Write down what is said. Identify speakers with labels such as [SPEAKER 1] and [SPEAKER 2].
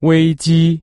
[SPEAKER 1] 危机。